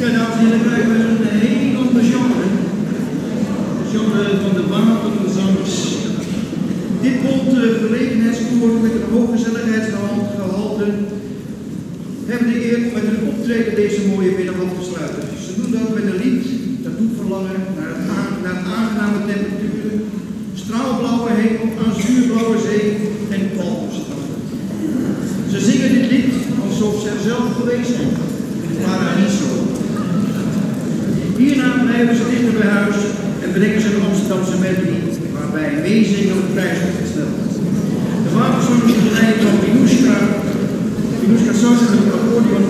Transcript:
Ja, dames en heren, krijgen we een heel ander genre. Het genre van de wapenzangers. Dit bond uh, gelegenheidskoor met een hoog gezelligheidsgehalte hebben de eer met hun optreden deze mooie middag sluiten. Ze doen dat met een lied dat doet verlangen naar, het naar aangename temperaturen, straalblauwe hemel, azuurblauwe zee en palmstranden. Ze zingen dit lied alsof ze er zelf geweest zijn, Blijven ze dichter bij huis en brengen ze de Amsterdamse medley, waarbij meezingen op prijs wordt gesteld. De wapenzangers begeleid van Minushka, Minushka Sasser het accordeon.